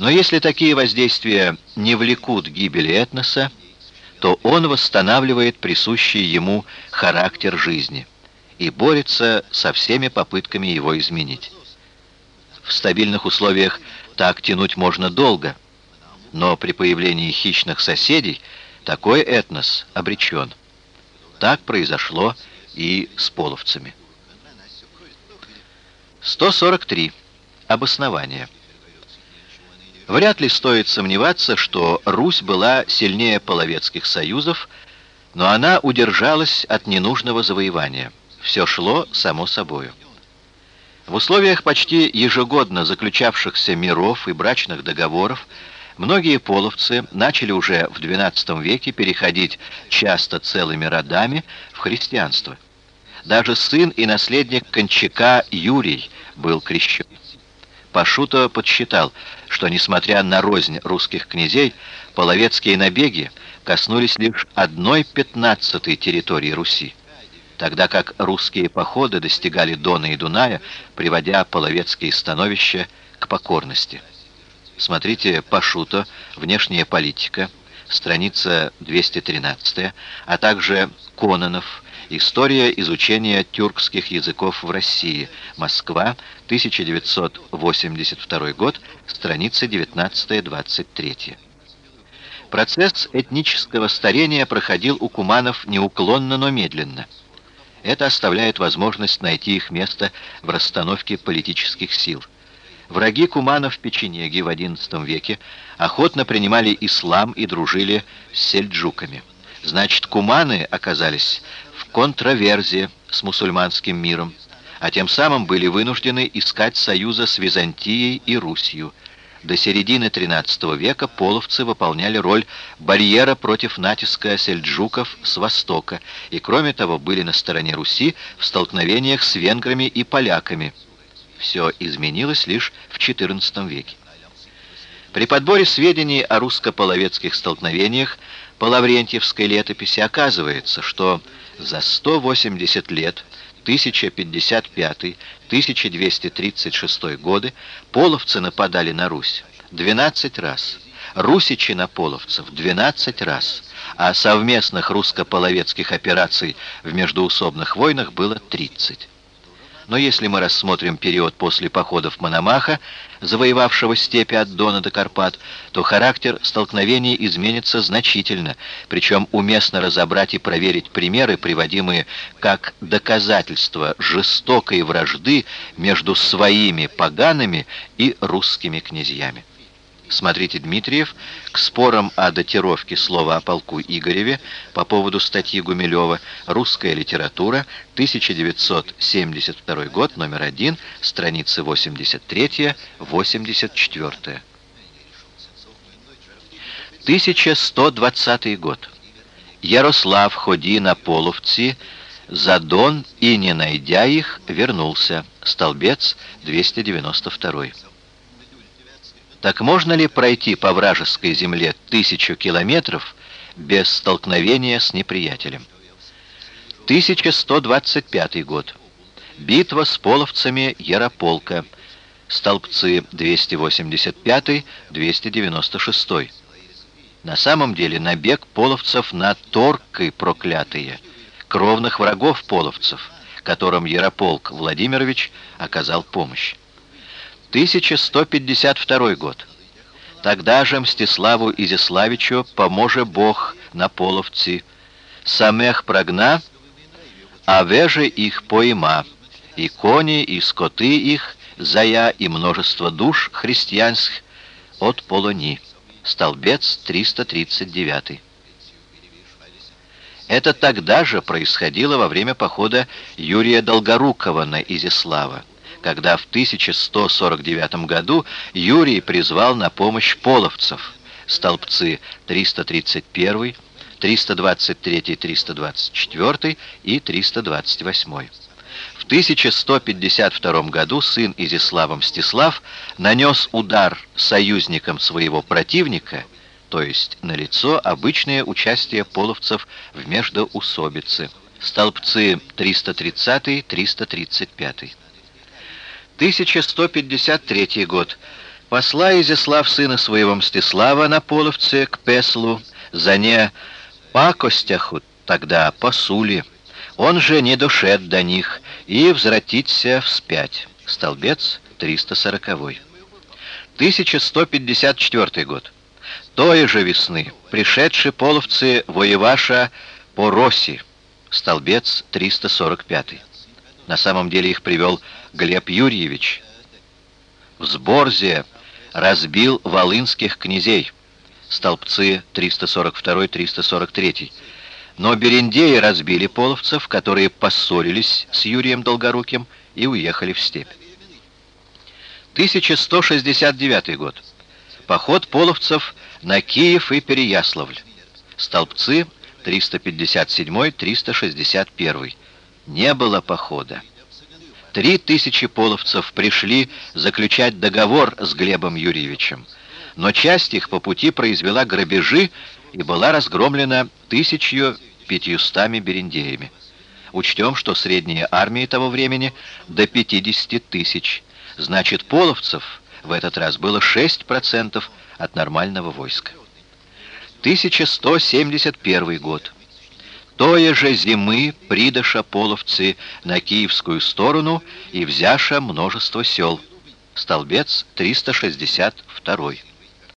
Но если такие воздействия не влекут гибели этноса, то он восстанавливает присущий ему характер жизни и борется со всеми попытками его изменить. В стабильных условиях так тянуть можно долго, но при появлении хищных соседей такой этнос обречен. Так произошло и с половцами. 143. Обоснование. Вряд ли стоит сомневаться, что Русь была сильнее половецких союзов, но она удержалась от ненужного завоевания. Все шло само собою. В условиях почти ежегодно заключавшихся миров и брачных договоров многие половцы начали уже в XII веке переходить часто целыми родами в христианство. Даже сын и наследник Кончака Юрий был крещен. Пашуто подсчитал, что, несмотря на рознь русских князей, половецкие набеги коснулись лишь одной пятнадцатой территории Руси, тогда как русские походы достигали Дона и Дуная, приводя половецкие становища к покорности. Смотрите Пашуто «Внешняя политика», страница 213, а также Кононов История изучения тюркских языков в России. Москва, 1982 год, страница 19-23. Процесс этнического старения проходил у куманов неуклонно, но медленно. Это оставляет возможность найти их место в расстановке политических сил. Враги куманов печенеги в XI веке охотно принимали ислам и дружили с сельджуками. Значит, куманы оказались контраверзе с мусульманским миром, а тем самым были вынуждены искать союза с Византией и Русью. До середины XIII века половцы выполняли роль барьера против натиска сельджуков с востока и, кроме того, были на стороне Руси в столкновениях с венграми и поляками. Все изменилось лишь в XIV веке. При подборе сведений о русско-половецких столкновениях по Лаврентьевской летописи оказывается, что за 180 лет 1055-1236 годы половцы нападали на Русь 12 раз, русичи на половцев 12 раз, а совместных русско-половецких операций в междуусобных войнах было 30. Но если мы рассмотрим период после походов Мономаха, завоевавшего степи от Дона до Карпат, то характер столкновений изменится значительно, причем уместно разобрать и проверить примеры, приводимые как доказательство жестокой вражды между своими погаными и русскими князьями. Смотрите Дмитриев к спорам о датировке слова о полку Игореве по поводу статьи Гумилева «Русская литература», 1972 год, номер 1, страницы 83-84. 1120 год. Ярослав, ходи на половцы, за Дон и, не найдя их, вернулся. Столбец 292. Так можно ли пройти по вражеской земле тысячу километров без столкновения с неприятелем? 1125 год. Битва с половцами Ярополка. Столбцы 285-296. На самом деле набег половцев на Торкой проклятые, кровных врагов половцев, которым Ярополк Владимирович оказал помощь. 1152 год. Тогда же Мстиславу Изяславичу поможе Бог на половцы. Самех прогна, а веже их пойма, и кони, и скоты их, зая и множество душ христианских от полони. Столбец 339. Это тогда же происходило во время похода Юрия Долгорукова на Изяслава когда в 1149 году Юрий призвал на помощь половцев, столбцы 331, 323, 324 и 328. В 1152 году сын Изислава Мстислав нанес удар союзникам своего противника, то есть на лицо обычное участие половцев в междоусобице. Столбцы 330-335. 1153 год. Посла Изяслав сына своего Мстислава на Половце к Песлу, за не пакостяху тогда посули. Он же не дошед до них и возвратиться вспять. Столбец 340. 1154 год. Той же весны пришедшие половцы воеваша по Роси. Столбец 345. На самом деле их привел Глеб Юрьевич. В Сборзе разбил волынских князей, столбцы 342-343. Но берендеи разбили половцев, которые поссорились с Юрием Долгоруким и уехали в степь. 1169 год. Поход половцев на Киев и Переяславль. Столбцы 357-361. Не было похода. Три тысячи половцев пришли заключать договор с Глебом Юрьевичем, но часть их по пути произвела грабежи и была разгромлена тысячью пятьюстами берендеями. Учтем, что средние армии того времени до 50 тысяч. Значит, половцев в этот раз было 6% от нормального войска. 1171 год. Тое же зимы придоша половцы на киевскую сторону и взяша множество сел. Столбец 362.